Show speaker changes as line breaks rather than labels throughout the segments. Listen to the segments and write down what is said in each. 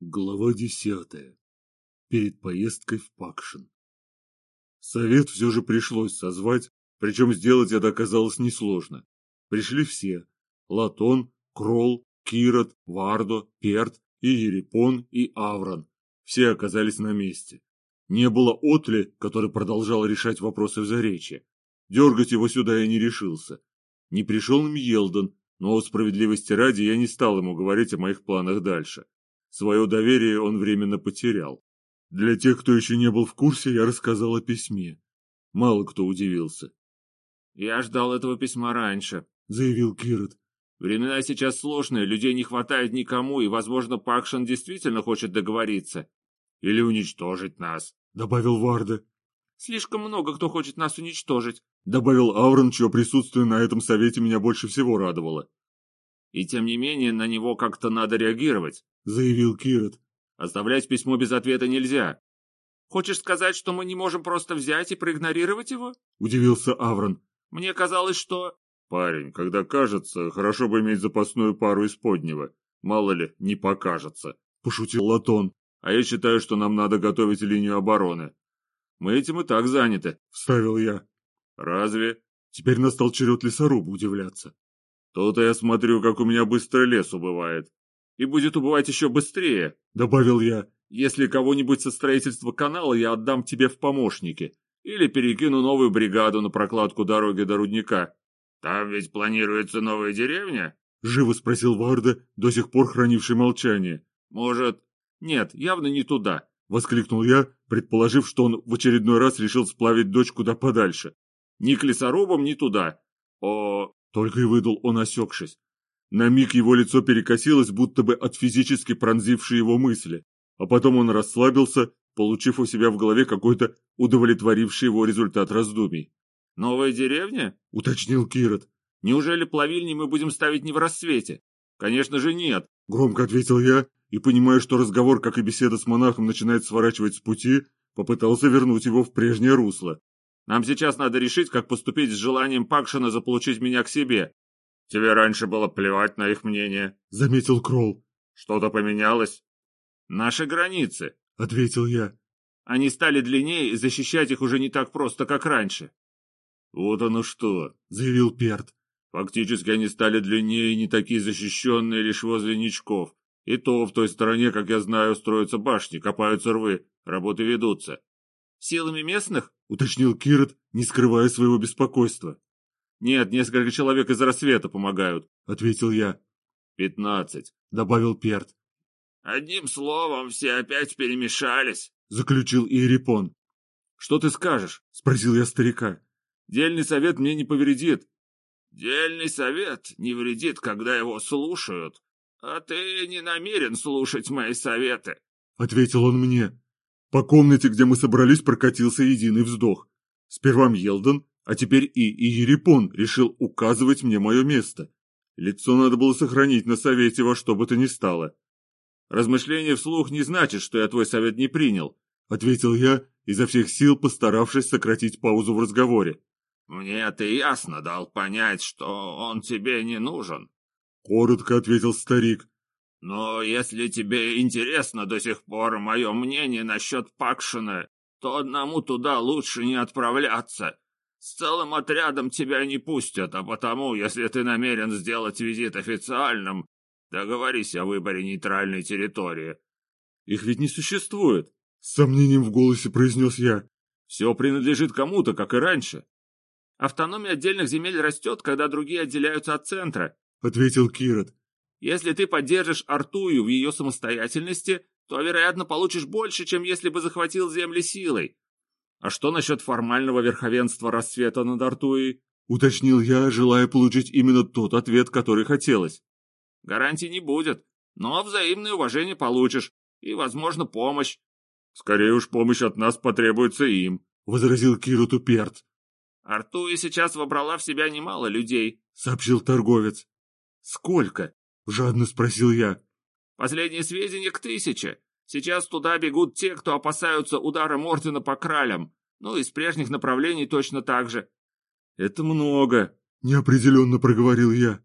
Глава десятая. Перед поездкой в Пакшин. Совет все же пришлось созвать, причем сделать это оказалось несложно. Пришли все. Латон, Кролл, Кирот, Вардо, Перт и Ерепон и Аврон. Все оказались на месте. Не было Отли, который продолжал решать вопросы в Заречье. Дергать его сюда я не решился. Не пришел Мьелдон, но справедливости ради я не стал ему говорить о моих планах дальше. Свое доверие он временно потерял. Для тех, кто еще не был в курсе, я рассказал о письме. Мало кто удивился.
«Я ждал этого письма раньше», —
заявил Кирот.
«Времена сейчас сложные, людей не хватает никому, и, возможно, Пакшин действительно хочет договориться. Или уничтожить нас», —
добавил Варда.
«Слишком много кто хочет нас уничтожить», —
добавил Аурон, чье присутствие на этом совете меня больше всего радовало.
«И тем не менее на него как-то надо реагировать
заявил Кирот.
«Оставлять письмо без ответа нельзя. Хочешь сказать, что мы не можем просто взять и проигнорировать его?»
– удивился Аврон.
«Мне казалось, что...»
«Парень, когда кажется, хорошо бы иметь запасную пару из поднего. Мало ли, не покажется», – пошутил Латон. «А я считаю, что нам надо готовить линию обороны». «Мы этим и так заняты», – вставил я. «Разве?» Теперь настал черед лесоруба удивляться. «То-то я смотрю, как у меня быстро лес убывает
и будет убывать еще быстрее», — добавил я. «Если кого-нибудь со строительства канала я отдам тебе в помощники или перекину новую бригаду на прокладку дороги до рудника».
«Там ведь планируется новая деревня?»
— живо спросил Варда, до сих пор хранивший молчание.
«Может...» «Нет, явно не туда», —
воскликнул я, предположив, что он в очередной раз решил сплавить дочь куда подальше.
«Ни к лесорубам, ни туда».
«О...» — только и выдал он, осекшись. На миг его лицо перекосилось, будто бы от физически пронзившей его мысли, а потом он расслабился, получив у себя в голове какой-то удовлетворивший его результат раздумий.
«Новая деревня?»
— уточнил Кирот.
«Неужели плавильни мы будем ставить не в рассвете?» «Конечно же нет», —
громко ответил я, и, понимая, что разговор, как и беседа с монахом, начинает сворачивать с пути, попытался вернуть его в прежнее русло.
«Нам сейчас надо решить, как поступить с желанием Пакшина заполучить меня к себе.
Тебе раньше было плевать на их мнение, —
заметил Кролл.
Что-то поменялось?
Наши границы, —
ответил я.
Они стали длиннее, и защищать их уже не так просто, как раньше.
Вот оно что, — заявил Перт. Фактически они стали длиннее и не такие защищенные лишь возле ничков. И то в той стороне, как я знаю, строятся башни, копаются рвы, работы ведутся.
«Силами местных?»
— уточнил Кирот, не скрывая своего беспокойства.
«Нет, несколько человек из рассвета помогают», —
ответил я.
«Пятнадцать», —
добавил Перт.
«Одним словом, все опять перемешались», —
заключил Иерипон.
«Что ты скажешь?»
— спросил я старика.
«Дельный совет мне не повредит».
«Дельный совет не вредит, когда его слушают, а ты не намерен слушать мои советы», —
ответил он мне. По комнате, где мы собрались, прокатился единый вздох. Сперва Мьелдон, а теперь и Иерипон решил указывать мне мое место. Лицо надо было сохранить на совете во что бы то ни стало.
«Размышление вслух не значит, что я твой совет не принял», —
ответил я, изо всех сил постаравшись сократить паузу в разговоре.
«Мне ты ясно дал понять, что он тебе не нужен», —
коротко ответил старик.
«Но если тебе интересно до сих пор мое мнение насчет Пакшина, то одному туда лучше не отправляться. С целым отрядом тебя не пустят, а потому, если ты намерен сделать визит официальным, договорись о выборе нейтральной территории.
Их ведь не существует, —
с сомнением в голосе произнес я.
Все принадлежит кому-то, как и раньше.
Автономия отдельных земель растет, когда другие отделяются от центра, —
ответил Кирот.
Если ты поддержишь Артую в ее самостоятельности, то, вероятно, получишь больше, чем если бы захватил земли силой. А что насчет формального верховенства рассвета над Артуей?
Уточнил я, желая получить именно тот ответ, который хотелось.
Гарантий не будет, но взаимное уважение получишь и, возможно, помощь.
Скорее уж помощь от нас потребуется им, возразил Киру Туперт.
Артуя сейчас вобрала в себя немало людей,
сообщил торговец.
Сколько?
Жадно спросил я.
Последние сведения к тысяче. Сейчас туда бегут те, кто опасаются удара Мортина по кралям. Ну, из прежних направлений точно так же.
Это много, неопределенно проговорил я.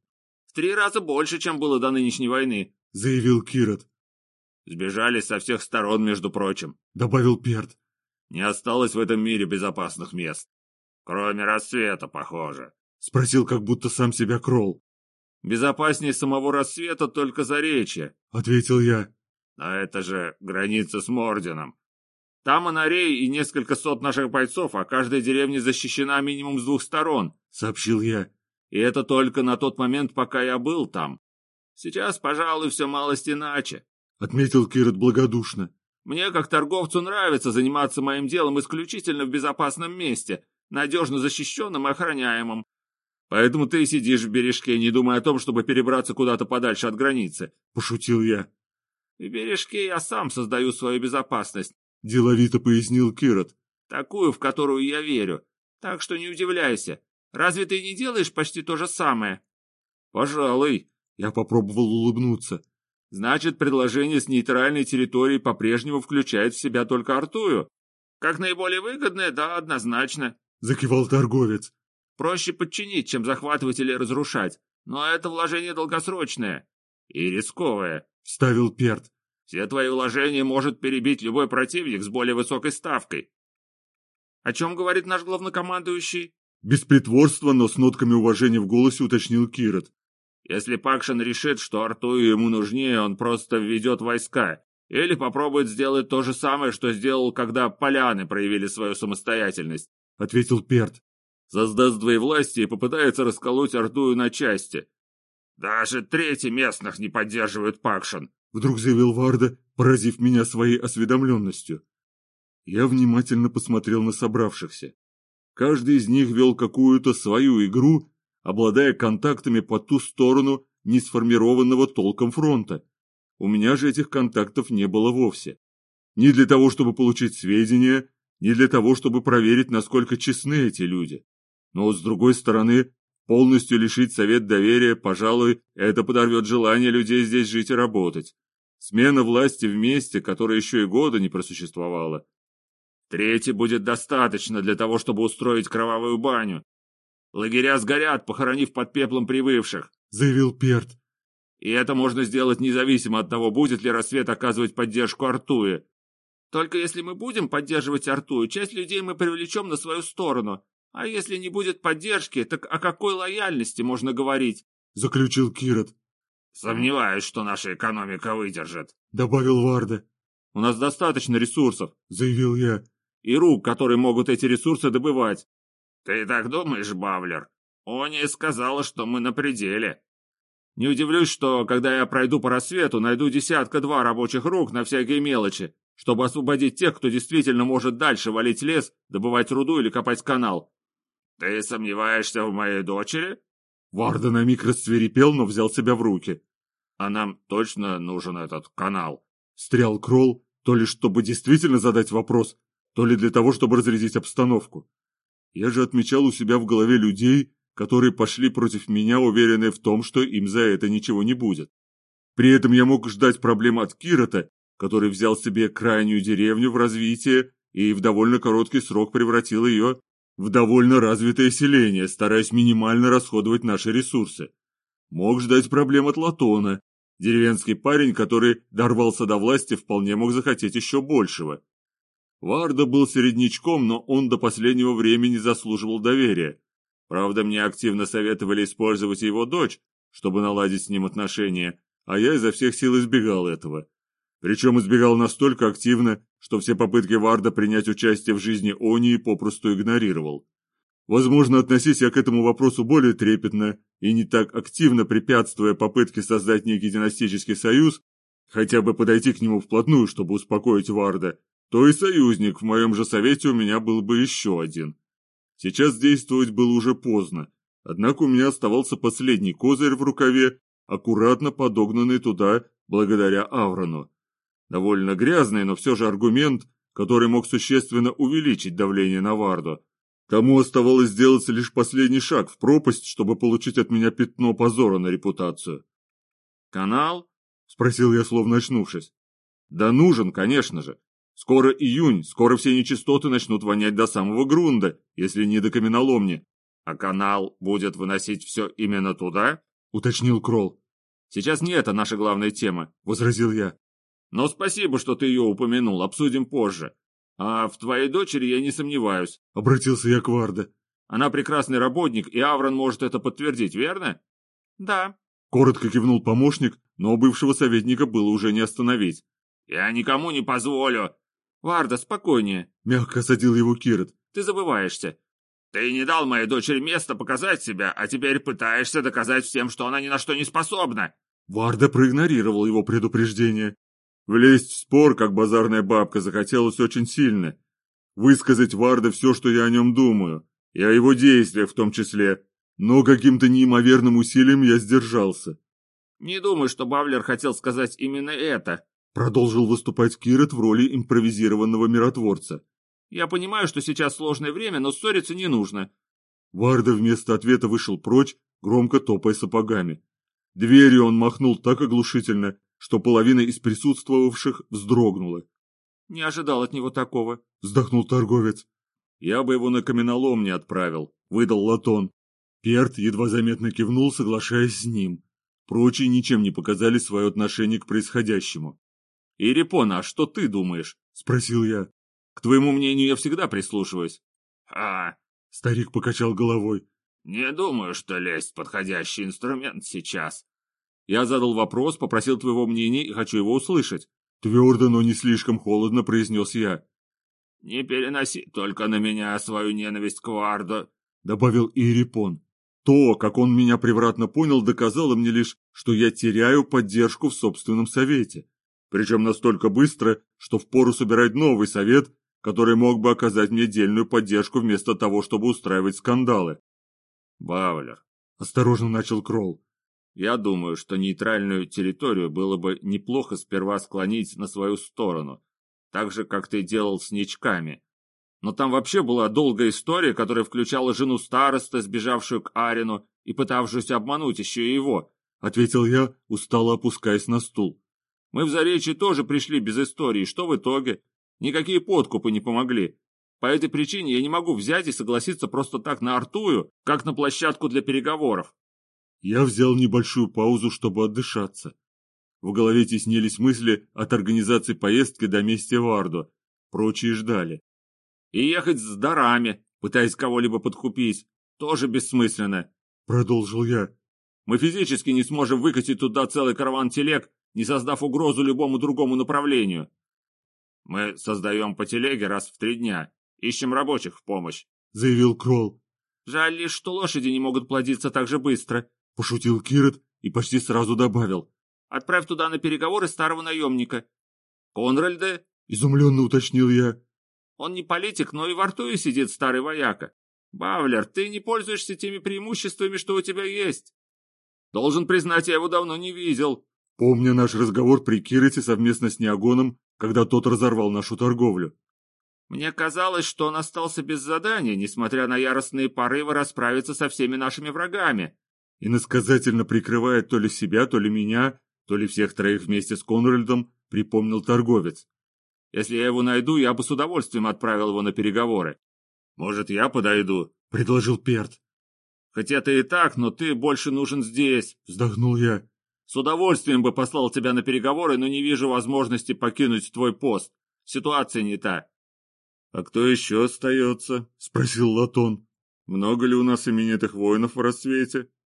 В три раза больше, чем было до нынешней войны,
заявил Кирот.
Сбежали со всех сторон, между прочим.
Добавил Перт.
Не осталось в этом мире безопасных мест. Кроме рассвета, похоже.
Спросил, как будто сам себя Кролл.
Безопаснее самого рассвета только заречье.
Ответил я.
А это же граница с Мордином. Там Анарей и несколько сот наших бойцов, а каждая деревня защищена минимум с двух сторон, —
сообщил я.
И это только на тот момент, пока я был там. Сейчас, пожалуй, все малость иначе.
— отметил Кирот благодушно.
«Мне, как торговцу, нравится заниматься моим делом исключительно в безопасном месте, надежно защищенным и охраняемым. Поэтому ты сидишь в бережке, не думая о том, чтобы перебраться куда-то подальше от границы», —
пошутил я.
«В бережке я сам создаю свою безопасность», —
деловито пояснил Кирот.
«Такую, в которую я верю. Так что не удивляйся. Разве ты не делаешь почти то же самое?»
«Пожалуй», — я попробовал улыбнуться.
Значит, предложение с нейтральной территорией по-прежнему включает в себя только Артую. Как наиболее выгодное, да, однозначно.
Закивал торговец.
Проще подчинить, чем захватывать или разрушать. Но это вложение долгосрочное. И рисковое.
Вставил Перт.
Все твои вложения может перебить любой противник с более высокой ставкой. О чем говорит наш главнокомандующий?
Без притворства, но с нотками уважения в голосе уточнил Кирот.
Если Пакшин решит, что Артую ему нужнее, он просто введет войска. Или попробует сделать то же самое, что сделал, когда поляны проявили свою самостоятельность.
— ответил Перт.
Создаст двоевластие и попытается расколоть Артую на части. Даже трети местных не поддерживают Пакшин.
Вдруг заявил Варда, поразив меня своей осведомленностью. Я внимательно посмотрел на собравшихся. Каждый из них вел какую-то свою игру обладая контактами по ту сторону не сформированного толком фронта. У меня же этих контактов не было вовсе. Ни для того, чтобы получить сведения, ни для того, чтобы проверить, насколько честны эти люди. Но, с другой стороны, полностью лишить совет доверия, пожалуй, это подорвет желание людей здесь жить и работать. Смена власти в месте, которое еще и года не просуществовало. Третий будет достаточно для того, чтобы устроить кровавую баню, Лагеря сгорят, похоронив под пеплом прибывших», — заявил Перт.
«И это можно сделать независимо от того, будет ли рассвет оказывать поддержку Артуе. Только если мы будем поддерживать Артую, часть людей мы привлечем на свою сторону. А если не будет поддержки, так о какой лояльности можно говорить?»
— заключил Кирот.
«Сомневаюсь, что наша экономика выдержит», —
добавил Варда.
«У нас достаточно ресурсов», —
заявил я.
«И рук, которые могут эти ресурсы добывать. «Ты так думаешь, Бавлер? Они сказала, что мы на пределе». «Не удивлюсь, что, когда я пройду по рассвету, найду десятка-два рабочих рук на всякие мелочи, чтобы освободить тех, кто действительно может дальше валить лес, добывать руду или копать канал». «Ты сомневаешься в моей дочери?»
Варда на миг расцверепел, но взял себя в руки.
«А нам точно нужен этот канал?»
Стрял Кролл, то ли чтобы действительно задать вопрос, то ли для того, чтобы разрядить обстановку. Я же отмечал у себя в голове людей, которые пошли против меня, уверенные в том, что им за это ничего не будет. При этом я мог ждать проблем от Кирота, который взял себе крайнюю деревню в развитие и в довольно короткий срок превратил ее в довольно развитое селение, стараясь минимально расходовать наши ресурсы. Мог ждать проблем от Латона. Деревенский парень, который дорвался до власти, вполне мог захотеть еще большего. Варда был середнячком, но он до последнего времени заслуживал доверия. Правда, мне активно советовали использовать его дочь, чтобы наладить с ним отношения, а я изо всех сил избегал этого. Причем избегал настолько активно, что все попытки Варда принять участие в жизни Онии попросту игнорировал. Возможно, относись я к этому вопросу более трепетно и не так активно препятствуя попытке создать некий династический союз, хотя бы подойти к нему вплотную, чтобы успокоить Варда, то и союзник в моем же совете у меня был бы еще один. Сейчас действовать было уже поздно, однако у меня оставался последний козырь в рукаве, аккуратно подогнанный туда благодаря Аврону. Довольно грязный, но все же аргумент, который мог существенно увеличить давление на Варду. Тому оставалось сделать лишь последний шаг в пропасть, чтобы получить от меня пятно позора на репутацию.
«Канал?»
— спросил я, словно очнувшись.
«Да нужен, конечно же. Скоро июнь, скоро все нечистоты начнут вонять до самого грунда, если не до каменоломни. А канал будет выносить все именно туда?
Уточнил Кролл.
Сейчас не это наша главная тема,
возразил я.
Но спасибо, что ты ее упомянул, обсудим позже. А в твоей дочери я не сомневаюсь.
Обратился я к Варде.
Она прекрасный работник, и Аврон может это подтвердить, верно?
Да.
Коротко кивнул помощник, но бывшего советника было уже не остановить.
Я никому не позволю.
Варда, спокойнее.
Мягко осадил его Кирот.
Ты забываешься.
Ты не дал моей дочери место показать себя, а теперь пытаешься доказать всем, что она ни на что не способна.
Варда проигнорировал его предупреждение. Влезть в спор, как базарная бабка, захотелось очень сильно. Высказать Варде все, что я о нем думаю, и о его действиях в том числе. Но каким-то неимоверным усилием я сдержался.
«Не думаю, что Бавлер хотел сказать именно это»,
продолжил выступать Кирот в роли импровизированного миротворца.
Я понимаю, что сейчас сложное время, но ссориться не нужно.
Варда вместо ответа вышел прочь, громко топая сапогами. Дверью он махнул так оглушительно, что половина из присутствовавших вздрогнула.
«Не ожидал от него такого», —
вздохнул торговец. «Я бы его на каменолом не отправил», — выдал Латон. Перт едва заметно кивнул, соглашаясь с ним. Прочие ничем не показали свое отношение к происходящему.
«Ирипона, а что ты думаешь?» — спросил я. К твоему мнению я всегда прислушиваюсь.
А,
старик покачал головой.
Не думаю, что лесть подходящий инструмент сейчас.
Я задал вопрос, попросил твоего мнения и хочу его услышать.
Твердо, но не слишком холодно произнес я.
Не переноси только на меня свою ненависть к Варду,
добавил Ирипон. То, как он меня превратно понял, доказало мне лишь, что я теряю поддержку в собственном совете. Причем настолько быстро, что впору собирать новый совет, который мог бы оказать мне дельную поддержку вместо того, чтобы устраивать скандалы.
Бавлер,
осторожно начал Кролл.
Я думаю, что нейтральную территорию было бы неплохо сперва склонить на свою сторону, так же, как ты делал с ничками. Но там вообще была долгая история, которая включала жену староста, сбежавшую к Арину и пытавшуюся обмануть еще и его, —
ответил я, устало опускаясь на стул.
Мы в Заречье тоже пришли без истории, что в итоге? Никакие подкупы не помогли. По этой причине я не могу взять и согласиться просто так на Артую, как на площадку для переговоров.
Я взял небольшую паузу, чтобы отдышаться. В голове теснились мысли от организации поездки до месте Варду. Прочие ждали.
И ехать с дарами, пытаясь кого-либо подкупить, тоже бессмысленно.
Продолжил я.
Мы физически не сможем выкатить туда целый караван телег, не создав угрозу любому другому направлению. Мы создаем по телеге раз в три дня. Ищем рабочих в помощь», —
заявил Кролл.
«Жаль лишь, что лошади не могут плодиться так же быстро», —
пошутил Кирот и почти сразу добавил.
«Отправь туда на переговоры старого наемника».
«Конральда?»
— изумленно уточнил я.
«Он не политик, но и во рту и сидит старый вояка. Бавлер, ты не пользуешься теми преимуществами, что у тебя есть».
«Должен признать, я его давно не видел»,
Помня наш разговор при Кироте совместно с Неогоном, когда тот разорвал нашу торговлю.
Мне казалось, что он остался без задания, несмотря на яростные порывы расправиться со всеми нашими врагами.
Иносказательно прикрывая то ли себя, то ли меня, то ли всех троих вместе с Конральдом, припомнил торговец.
Если я его найду, я бы с удовольствием отправил его на переговоры. Может, я подойду? — предложил Перт. Хотя ты и так, но ты больше нужен здесь, — вздохнул я. С удовольствием бы послал тебя на переговоры, но не вижу возможности покинуть твой пост. Ситуация не та. — А кто еще остается? — спросил Латон. — Много ли у нас именитых воинов в рассвете? —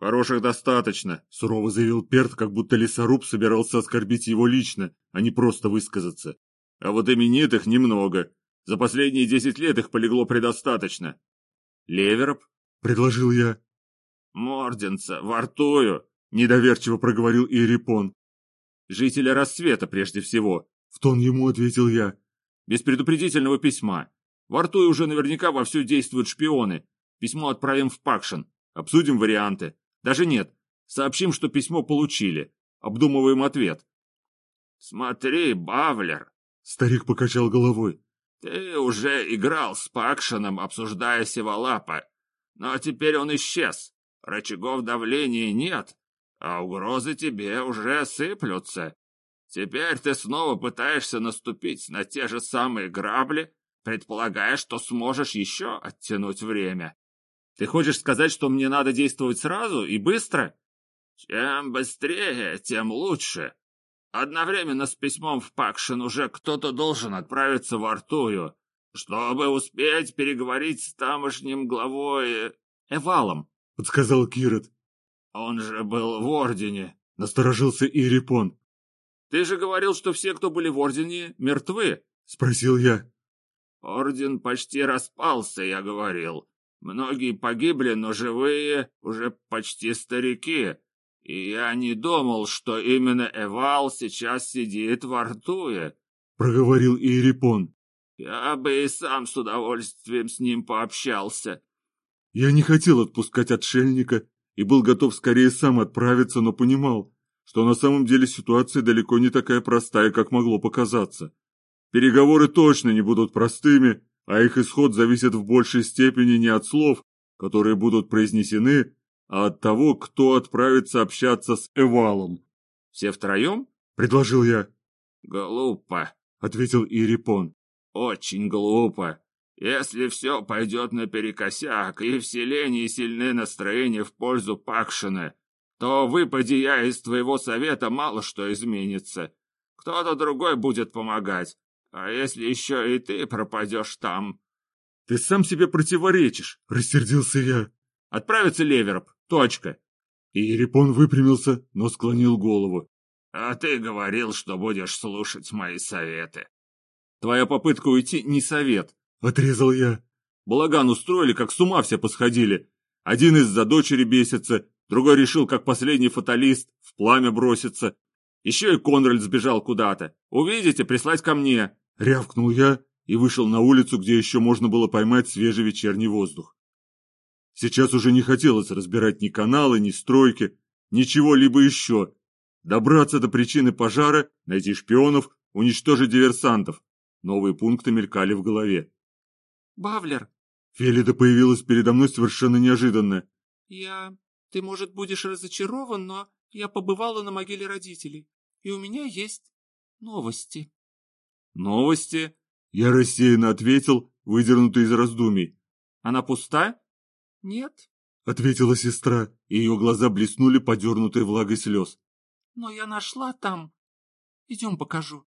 Хороших достаточно, — сурово заявил Перт, как будто лесоруб собирался оскорбить его лично, а не просто высказаться. — А вот именитых немного. За последние десять лет их полегло предостаточно. — Левероп? — предложил я.
— Морденца, вартую,
Недоверчиво проговорил Ирипон.
Жителя рассвета прежде всего.
В тон ему ответил я.
Без предупредительного письма. Во рту уже наверняка вовсю действуют шпионы. Письмо отправим в Пакшин. Обсудим варианты. Даже нет. Сообщим, что письмо получили. Обдумываем ответ.
Смотри, Бавлер.
Старик покачал головой.
Ты уже играл с Пакшином, обсуждая Севалапа. Но теперь он исчез. Рычагов давления нет а угрозы тебе уже сыплются. Теперь ты снова пытаешься наступить на те же самые грабли, предполагая, что сможешь еще оттянуть время.
Ты хочешь сказать, что мне надо действовать сразу и быстро?
Чем быстрее, тем лучше. Одновременно с письмом в Пакшин уже кто-то должен отправиться в Артую, чтобы успеть переговорить с тамошним главой Эвалом, —
подсказал Кирот.
Он же был в Ордене, —
насторожился Ирипон.
Ты же говорил, что все, кто были в Ордене, мертвы, —
спросил я.
Орден почти распался, я говорил. Многие погибли, но живые уже почти старики. И я не думал, что именно Эвал сейчас сидит в Артуе.
Проговорил Иерипон.
Я бы и сам с удовольствием с ним пообщался.
Я не хотел отпускать отшельника и был готов скорее сам отправиться, но понимал, что на самом деле ситуация далеко не такая простая, как могло показаться. Переговоры точно не будут простыми, а их исход зависит в большей степени не от слов, которые будут произнесены, а от того, кто отправится общаться с Эвалом.
«Все втроем?»
— предложил я.
«Глупо», —
ответил Ирипон.
«Очень глупо. Если все пойдет наперекосяк, и в селении сильны настроения в пользу Пакшина, то, выпади я из твоего совета, мало что изменится. Кто-то другой будет помогать. А если еще и ты пропадешь там?
— Ты сам себе противоречишь, — рассердился я.
— Отправиться Левероп. Точка.
И Ерепон выпрямился, но склонил голову.
— А ты говорил, что будешь слушать мои советы.
— Твоя попытка уйти не совет, —
отрезал я.
Балаган устроили, как с ума все посходили. Один из-за дочери бесится, другой решил, как последний фаталист, в пламя броситься. Еще и Конральд сбежал куда-то. Увидите, прислать ко мне.
Рявкнул я и вышел на улицу, где еще можно было поймать свежий вечерний воздух. Сейчас уже не хотелось разбирать ни каналы, ни стройки, ничего либо еще. Добраться до причины пожара, найти шпионов, уничтожить диверсантов. Новые пункты мелькали в голове.
«Бавлер!»
Фелида появилась передо мной совершенно неожиданно.
«Я... Ты, может, будешь разочарован, но я побывала на могиле родителей, и у меня есть новости».
«Новости?»
Я рассеянно ответил, выдернутый из раздумий.
«Она пуста?»
«Нет», —
ответила сестра, и ее глаза блеснули, подернутые влагой слез.
«Но я нашла там. Идем покажу».